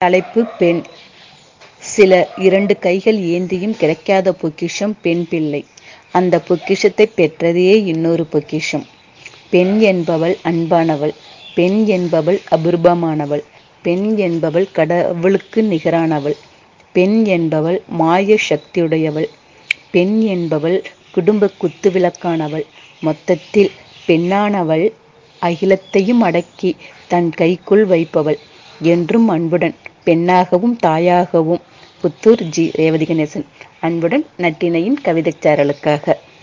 தலைப்பு பெண். சில இரண்டு கைகள் ஏந்தியும் கிடைக்காத பொக்கிஷம் பெண் பிள்ளை. அந்த பொக்கிஷத்தை பெற்றதே இன்னொரு பொக்கிஷம். பெண் என்பவள் அன்பானவள். பெண் என்பவள் அபூர்வமானவள். பெண் என்பவள் கடவுளுக்கு நிகரானவள். பெண் என்பவள் மாய சக்தியுடையவள். பெண் என்பவள் குடும்ப குத்துவிளக்கானவள் மொத்தத்தில் பெண்ணானவள் அகிலத்தையும் அடக்கி தன் கைக்குள் வைப்பவள் என்றும் அன்புடன் பெண்ணாகவும் தாயாகவும். புத்தூர் ஜி. ரேவதி கணேசன். அன்புடன் நட்டினையின் கவிதைச்சாரலுக்காக.